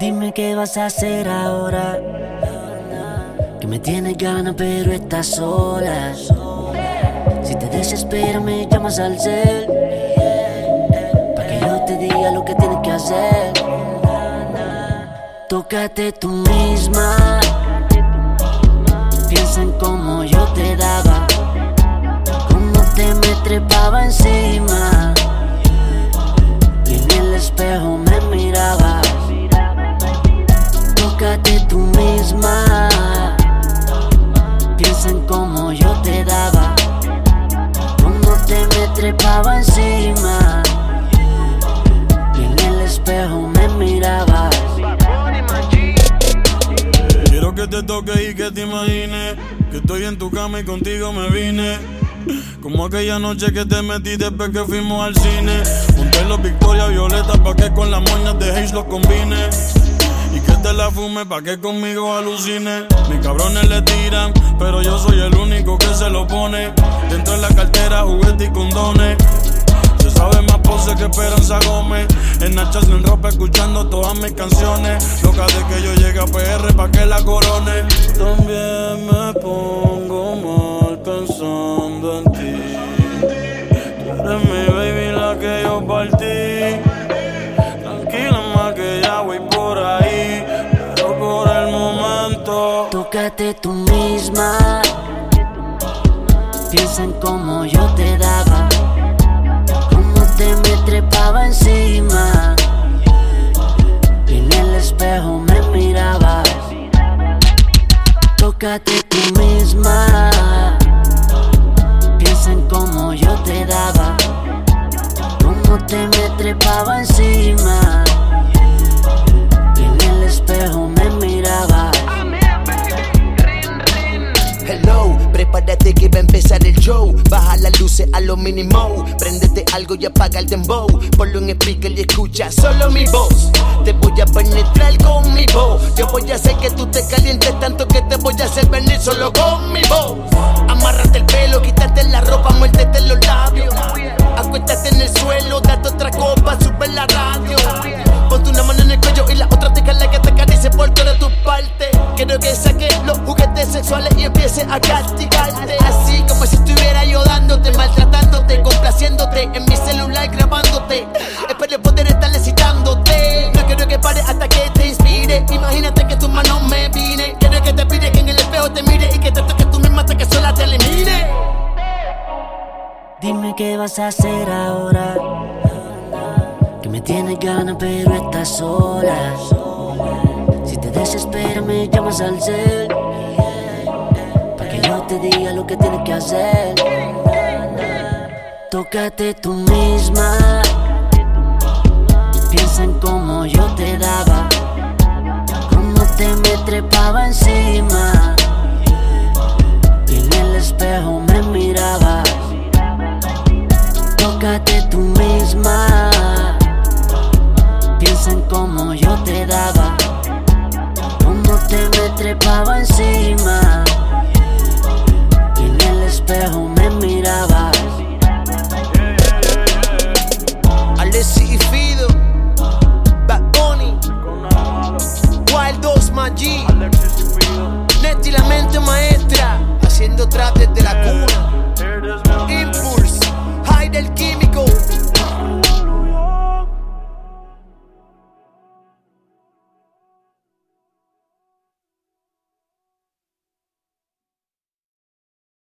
Dime qué vas a hacer ahora. Que me tienes ganas, pero estás sola. Si te desesperas, me llamas al cel. Para que yo te diga lo que tienes que hacer. Tócate tú misma. Piensa en cómo yo te daba. Cómo te me trepaba encima. Y en el espejo me miraba. Tócate tú misma. Piensa en cómo yo te daba. Cómo te me trepaba encima. Y en el espejo me miraba. Quiero que te toque y que te imagines que estoy en tu cama y contigo me vine. Como aquella noche que te metí después que fuimos al cine. Junté los Victoria Violeta pa' que con las moñas de Haze los combine. Y que te la fume pa' que conmigo alucine. Mis cabrones le tiran, pero yo soy el único que se lo pone. Dentro de la cartera, juguete y condones. Se sabe más pose que Esperanza Gómez. En Nachas en ropa escuchando todas mis canciones. Loca de que yo llegue a PR pa' que la corone. También me pongo Tócate tú misma. Piensa en cómo yo te daba. Cómo te me trepaba encima. Y en el espejo me miraba. Tócate tú misma. Piensa en cómo yo te daba. Cómo te me trepaba encima. A lo mínimo. Préndete algo y apaga el dembow. Ponlo en speaker y escucha solo mi voz. Te voy a penetrar con mi voz. Yo voy a hacer que tú te calientes tanto que te voy a hacer venir solo con mi voz. Parte. Quiero que saques los juguetes sexuales y empiece a castigarte. Así como si estuviera yo dándote, maltratándote, complaciéndote en mi celular grabándote. Espero poder estar citándote. No quiero que pare hasta que te inspire. Imagínate que tu mano me vine. Quiero que te pide que en el espejo te mire y que te toque tú misma hasta que sola te elimine. Dime qué vas a hacer ahora. Que me tienes ganas, pero estás sola. Te desesperas, me llamas al cel. Para que yo te diga lo que tienes que hacer. Tócate tú misma. laguna. Impulse, Hajde el químico.